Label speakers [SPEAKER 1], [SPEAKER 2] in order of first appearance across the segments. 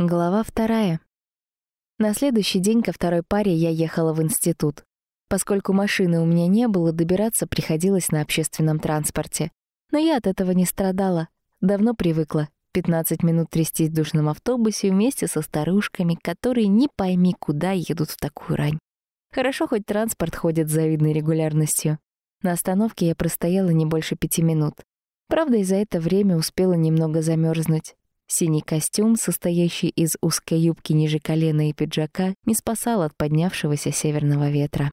[SPEAKER 1] Глава вторая. На следующий день ко второй паре я ехала в институт. Поскольку машины у меня не было, добираться приходилось на общественном транспорте. Но я от этого не страдала. Давно привыкла. 15 минут трястись в душном автобусе вместе со старушками, которые не пойми куда едут в такую рань. Хорошо, хоть транспорт ходит с завидной регулярностью. На остановке я простояла не больше пяти минут. Правда, и за это время успела немного замерзнуть. Синий костюм, состоящий из узкой юбки ниже колена и пиджака, не спасал от поднявшегося северного ветра.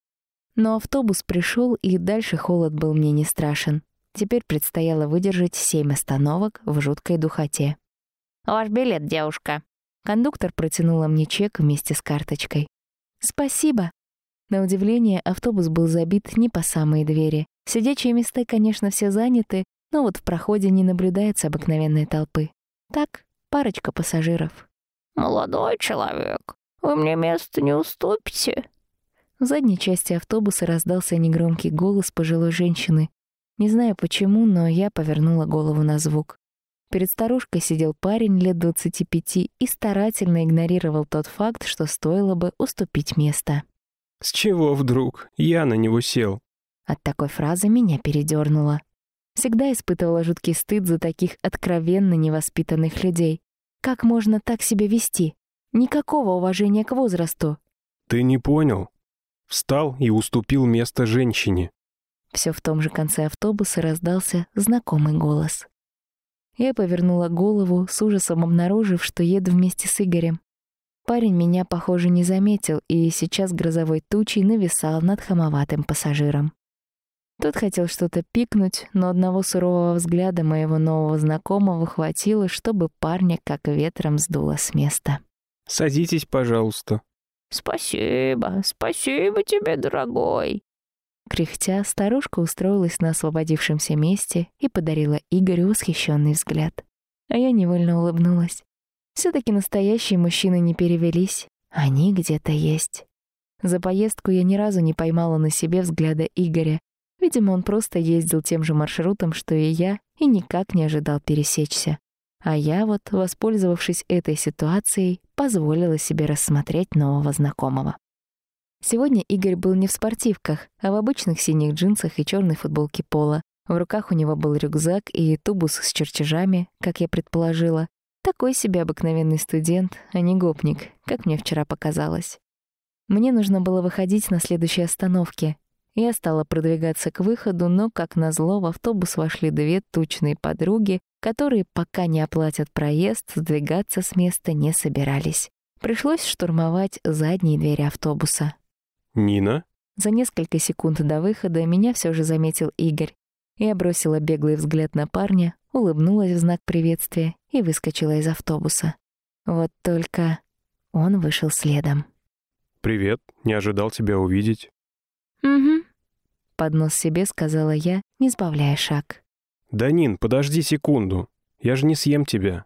[SPEAKER 1] Но автобус пришел, и дальше холод был мне не страшен. Теперь предстояло выдержать семь остановок в жуткой духоте.
[SPEAKER 2] «Ваш билет, девушка».
[SPEAKER 1] Кондуктор протянула мне чек вместе с карточкой. «Спасибо». На удивление, автобус был забит не по самые двери. Сидячие места, конечно, все заняты, но вот в проходе не наблюдается обыкновенной толпы. Так, парочка пассажиров.
[SPEAKER 2] «Молодой человек, вы мне место не уступите?»
[SPEAKER 1] В задней части автобуса раздался негромкий голос пожилой женщины. Не знаю почему, но я повернула голову на звук. Перед старушкой сидел парень лет 25 и старательно игнорировал тот факт, что стоило бы уступить место.
[SPEAKER 3] «С чего вдруг? Я на него сел».
[SPEAKER 1] От такой фразы меня передернуло. Всегда испытывала жуткий стыд за таких откровенно невоспитанных людей. Как можно так себя вести? Никакого уважения к возрасту.
[SPEAKER 3] Ты не понял. Встал и уступил место женщине.
[SPEAKER 1] Все в том же конце автобуса раздался знакомый голос. Я повернула голову, с ужасом обнаружив, что еду вместе с Игорем. Парень меня, похоже, не заметил и сейчас грозовой тучей нависал над хамоватым пассажиром. Тот хотел что-то пикнуть, но одного сурового взгляда моего нового знакомого хватило, чтобы парня как ветром сдуло с места.
[SPEAKER 3] «Садитесь, пожалуйста».
[SPEAKER 2] «Спасибо, спасибо тебе, дорогой».
[SPEAKER 1] Кряхтя, старушка устроилась на освободившемся месте и подарила Игорю восхищенный взгляд. А я невольно улыбнулась. все таки настоящие мужчины не перевелись. Они где-то есть. За поездку я ни разу не поймала на себе взгляда Игоря, Видимо, он просто ездил тем же маршрутом, что и я, и никак не ожидал пересечься. А я вот, воспользовавшись этой ситуацией, позволила себе рассмотреть нового знакомого. Сегодня Игорь был не в спортивках, а в обычных синих джинсах и черной футболке пола. В руках у него был рюкзак и тубус с чертежами, как я предположила. Такой себе обыкновенный студент, а не гопник, как мне вчера показалось. Мне нужно было выходить на следующей остановке, я стала продвигаться к выходу, но, как назло, в автобус вошли две тучные подруги, которые, пока не оплатят проезд, сдвигаться с места не собирались. Пришлось штурмовать задние двери автобуса.
[SPEAKER 3] «Нина?»
[SPEAKER 1] За несколько секунд до выхода меня все же заметил Игорь. Я бросила беглый взгляд на парня, улыбнулась в знак приветствия и выскочила из автобуса. Вот только он вышел следом.
[SPEAKER 3] «Привет, не ожидал тебя увидеть».
[SPEAKER 1] «Угу», — под нос себе сказала я, не сбавляя шаг.
[SPEAKER 3] «Данин, подожди секунду. Я же не съем тебя».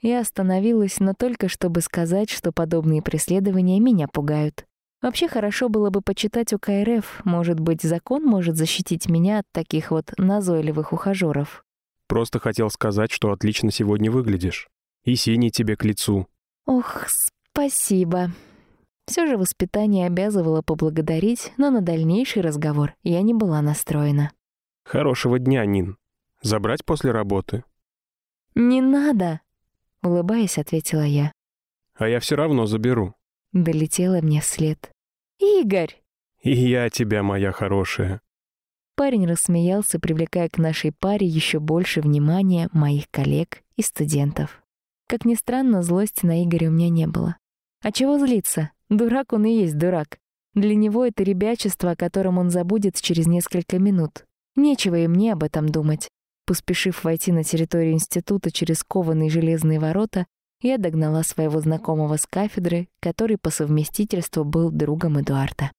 [SPEAKER 1] Я остановилась, но только чтобы сказать, что подобные преследования меня пугают. Вообще хорошо было бы почитать у КРФ. Может быть, закон может защитить меня от таких вот назойливых ухажёров.
[SPEAKER 3] Просто хотел сказать, что отлично сегодня выглядишь. И синий тебе к лицу.
[SPEAKER 1] Ох, спасибо. Все же воспитание обязывало поблагодарить, но на дальнейший разговор я не была настроена.
[SPEAKER 3] «Хорошего дня, Нин. Забрать после работы?»
[SPEAKER 1] «Не надо!» — улыбаясь, ответила я.
[SPEAKER 3] «А я все равно заберу».
[SPEAKER 1] Долетела мне вслед. «Игорь!»
[SPEAKER 3] «И я тебя, моя хорошая».
[SPEAKER 1] Парень рассмеялся, привлекая к нашей паре еще больше внимания моих коллег и студентов. Как ни странно, злости на Игоря у меня не было. А чего злиться? Дурак он и есть дурак. Для него это ребячество, о котором он забудет через несколько минут. Нечего и мне об этом думать. Поспешив войти на территорию института через кованые железные ворота, я догнала своего знакомого с кафедры, который по совместительству был другом Эдуарда.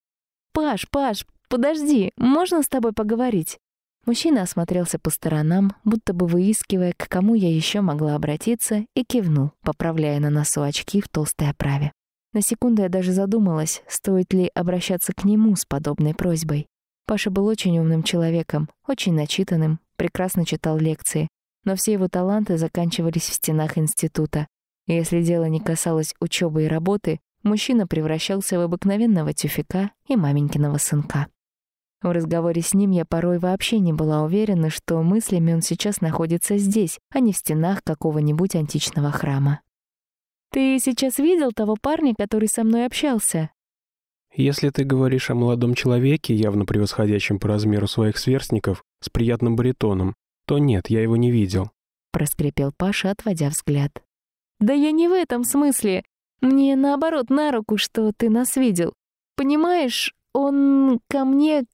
[SPEAKER 1] «Паш, Паш, подожди, можно с тобой поговорить?» Мужчина осмотрелся по сторонам, будто бы выискивая, к кому я еще могла обратиться, и кивнул, поправляя на носу очки в толстой оправе. На секунду я даже задумалась, стоит ли обращаться к нему с подобной просьбой. Паша был очень умным человеком, очень начитанным, прекрасно читал лекции, но все его таланты заканчивались в стенах института. Если дело не касалось учебы и работы, мужчина превращался в обыкновенного тюфика и маменькиного сынка. В разговоре с ним я порой вообще не была уверена, что мыслями он сейчас находится здесь, а не в стенах какого-нибудь античного храма. «Ты сейчас видел того парня, который со мной общался?»
[SPEAKER 3] Если ты говоришь о молодом человеке, явно превосходящем по размеру своих сверстников, с приятным баритоном, то нет, я его не видел.
[SPEAKER 1] Проскрипел Паша, отводя взгляд. «Да я не в этом смысле. Мне наоборот на руку, что ты нас видел. Понимаешь, он ко мне,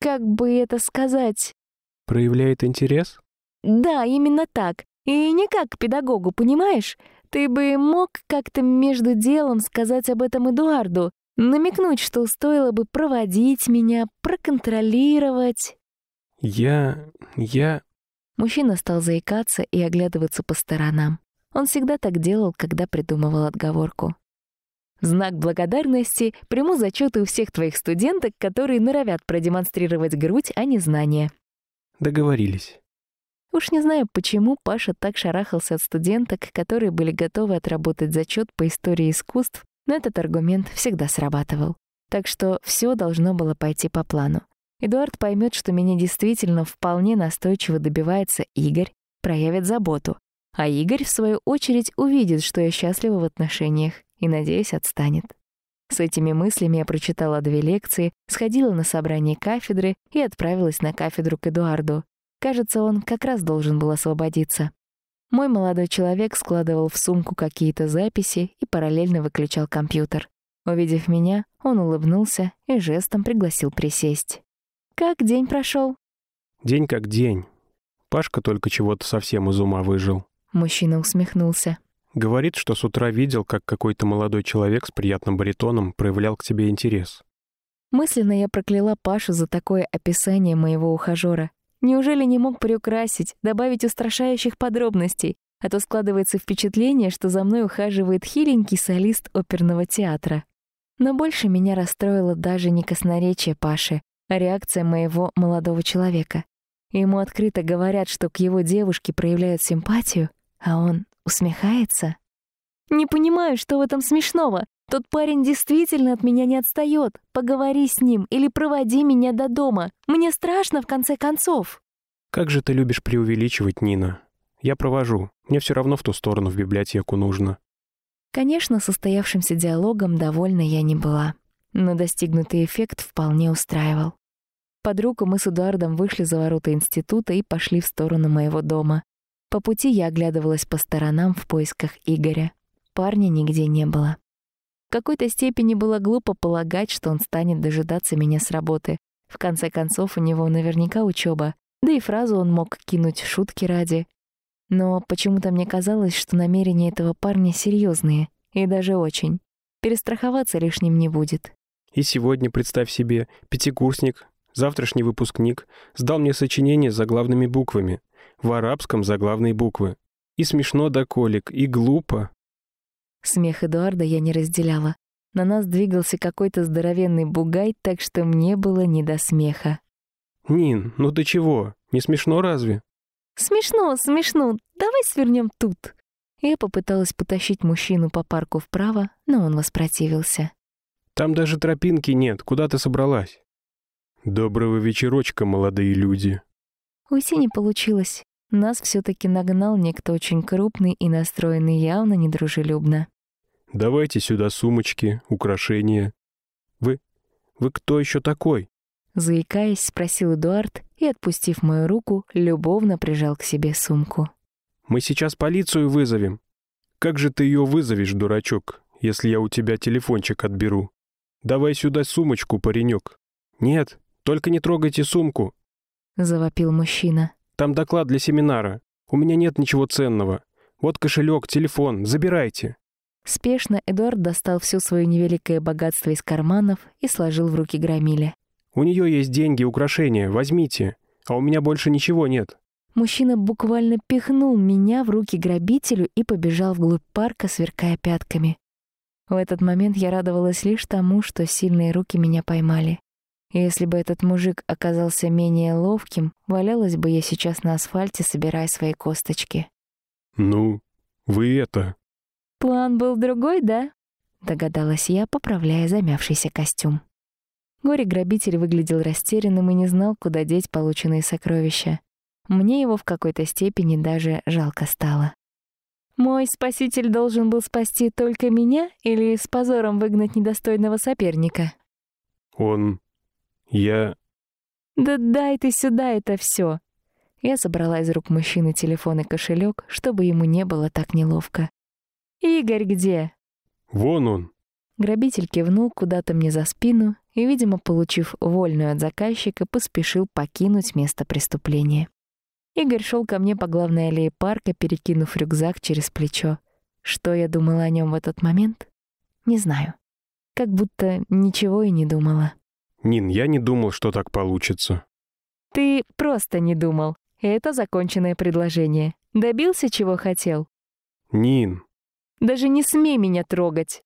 [SPEAKER 1] как бы это сказать...»
[SPEAKER 3] «Проявляет интерес?»
[SPEAKER 1] «Да, именно так. И не как к педагогу, понимаешь? Ты бы мог как-то между делом сказать об этом Эдуарду, намекнуть, что стоило бы проводить меня, проконтролировать».
[SPEAKER 3] «Я... я...»
[SPEAKER 1] Мужчина стал заикаться и оглядываться по сторонам. Он всегда так делал, когда придумывал отговорку. Знак благодарности приму зачеты у всех твоих студенток, которые норовят продемонстрировать грудь, а не знания.
[SPEAKER 3] Договорились.
[SPEAKER 1] Уж не знаю, почему Паша так шарахался от студенток, которые были готовы отработать зачет по истории искусств, но этот аргумент всегда срабатывал. Так что все должно было пойти по плану. Эдуард поймет, что меня действительно вполне настойчиво добивается Игорь, проявит заботу. А Игорь, в свою очередь, увидит, что я счастлива в отношениях и, надеюсь, отстанет. С этими мыслями я прочитала две лекции, сходила на собрание кафедры и отправилась на кафедру к Эдуарду. Кажется, он как раз должен был освободиться. Мой молодой человек складывал в сумку какие-то записи и параллельно выключал компьютер. Увидев меня, он улыбнулся и жестом пригласил присесть. «Как день прошел?
[SPEAKER 3] День как день. Пашка только чего-то совсем из ума выжил.
[SPEAKER 1] Мужчина усмехнулся.
[SPEAKER 3] Говорит, что с утра видел, как какой-то молодой человек с приятным баритоном проявлял к тебе интерес.
[SPEAKER 1] Мысленно я прокляла Пашу за такое описание моего ухажера. Неужели не мог приукрасить, добавить устрашающих подробностей? А то складывается впечатление, что за мной ухаживает хиленький солист оперного театра. Но больше меня расстроило даже не косноречие Паши, а реакция моего молодого человека. Ему открыто говорят, что к его девушке проявляют симпатию, а он усмехается. «Не понимаю, что в этом смешного. Тот парень действительно от меня не отстает. Поговори с ним или проводи меня до дома. Мне страшно, в конце концов».
[SPEAKER 3] «Как же ты любишь преувеличивать, Нина. Я провожу. Мне все равно в ту сторону в библиотеку нужно».
[SPEAKER 1] Конечно, состоявшимся диалогом довольна я не была но достигнутый эффект вполне устраивал. Под руку мы с Эдуардом вышли за ворота института и пошли в сторону моего дома. По пути я оглядывалась по сторонам в поисках Игоря. Парня нигде не было. Какой-то степени было глупо полагать, что он станет дожидаться меня с работы. В конце концов, у него наверняка учеба, да и фразу он мог кинуть шутки ради. Но почему-то мне казалось, что намерения этого парня серьезные, и даже очень. Перестраховаться лишним не будет.
[SPEAKER 3] И сегодня, представь себе, пятикурсник, завтрашний выпускник, сдал мне сочинение с заглавными буквами. В арабском заглавные буквы. И смешно до колик, и глупо.
[SPEAKER 1] Смех Эдуарда я не разделяла. На нас двигался какой-то здоровенный бугай, так что мне было не до смеха.
[SPEAKER 3] «Нин, ну ты чего? Не смешно разве?»
[SPEAKER 1] «Смешно, смешно. Давай свернем тут». Я попыталась потащить мужчину по парку вправо, но он воспротивился.
[SPEAKER 3] Там даже тропинки нет. Куда ты собралась?» «Доброго вечерочка, молодые люди».
[SPEAKER 1] Уйти не получилось. Нас все таки нагнал некто очень крупный и настроенный явно недружелюбно.
[SPEAKER 3] «Давайте сюда сумочки, украшения. Вы... вы кто еще такой?»
[SPEAKER 1] Заикаясь, спросил Эдуард и, отпустив мою руку, любовно прижал к себе сумку.
[SPEAKER 3] «Мы сейчас полицию вызовем. Как же ты ее вызовешь, дурачок, если я у тебя телефончик отберу?» «Давай сюда сумочку, паренек». «Нет, только не трогайте сумку», —
[SPEAKER 1] завопил мужчина.
[SPEAKER 3] «Там доклад для семинара. У меня нет ничего ценного. Вот кошелек, телефон, забирайте».
[SPEAKER 1] Спешно Эдуард достал все свое невеликое богатство из карманов и сложил в руки громиле.
[SPEAKER 3] «У нее есть деньги, украшения, возьмите, а у меня больше ничего нет».
[SPEAKER 1] Мужчина буквально пихнул меня в руки грабителю и побежал вглубь парка, сверкая пятками. В этот момент я радовалась лишь тому, что сильные руки меня поймали. И если бы этот мужик оказался менее ловким, валялась бы я сейчас на асфальте, собирая свои косточки.
[SPEAKER 3] «Ну, вы это...»
[SPEAKER 1] План был другой, да? Догадалась я, поправляя замявшийся костюм. Горе-грабитель выглядел растерянным и не знал, куда деть полученные сокровища. Мне его в какой-то степени даже жалко стало. Мой спаситель должен был спасти только меня или с позором выгнать недостойного соперника?
[SPEAKER 3] Он... Я...
[SPEAKER 1] Да дай ты сюда это все. Я забрала из рук мужчины телефон и кошелек, чтобы ему не было так неловко. «Игорь где?»
[SPEAKER 3] Вон он.
[SPEAKER 1] Грабитель кивнул куда-то мне за спину и, видимо, получив вольную от заказчика, поспешил покинуть место преступления. Игорь шел ко мне по главной аллее парка, перекинув рюкзак через плечо. Что я думала о нем в этот момент? Не знаю. Как будто ничего и не думала.
[SPEAKER 3] Нин, я не думал, что так получится.
[SPEAKER 1] Ты просто не думал. Это законченное предложение. Добился, чего хотел?
[SPEAKER 3] Нин.
[SPEAKER 1] Даже не смей меня трогать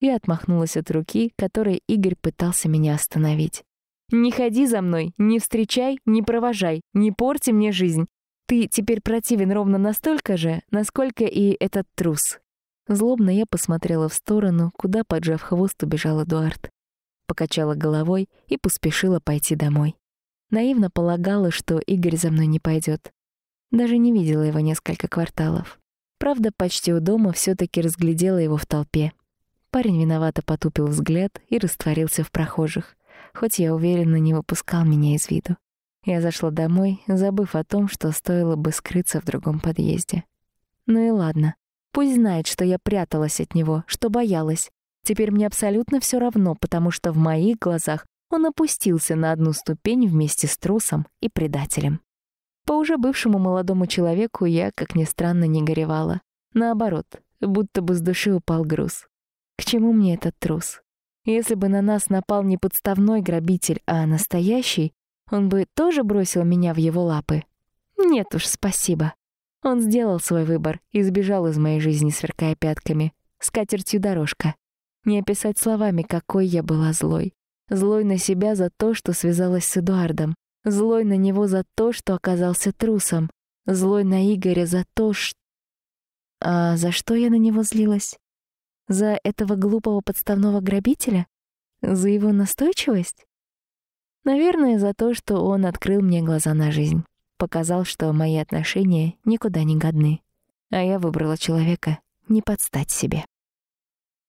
[SPEAKER 1] и отмахнулась от руки, которой Игорь пытался меня остановить. «Не ходи за мной, не встречай, не провожай, не порти мне жизнь. Ты теперь противен ровно настолько же, насколько и этот трус». Злобно я посмотрела в сторону, куда, поджав хвост, убежал Эдуард. Покачала головой и поспешила пойти домой. Наивно полагала, что Игорь за мной не пойдет. Даже не видела его несколько кварталов. Правда, почти у дома все таки разглядела его в толпе. Парень виновато потупил взгляд и растворился в прохожих, хоть я уверенно не выпускал меня из виду. Я зашла домой, забыв о том, что стоило бы скрыться в другом подъезде. Ну и ладно. Пусть знает, что я пряталась от него, что боялась. Теперь мне абсолютно все равно, потому что в моих глазах он опустился на одну ступень вместе с трусом и предателем. По уже бывшему молодому человеку я, как ни странно, не горевала. Наоборот, будто бы с души упал груз. К чему мне этот трус? Если бы на нас напал не подставной грабитель, а настоящий, он бы тоже бросил меня в его лапы. Нет уж, спасибо. Он сделал свой выбор и сбежал из моей жизни, сверкая пятками. С катертью дорожка. Не описать словами, какой я была злой. Злой на себя за то, что связалась с Эдуардом. Злой на него за то, что оказался трусом. Злой на Игоря за то, что... А за что я на него злилась? За этого глупого подставного грабителя? За его настойчивость? Наверное, за то, что он открыл мне глаза на жизнь. Показал, что мои отношения никуда не годны. А я выбрала человека не подстать себе.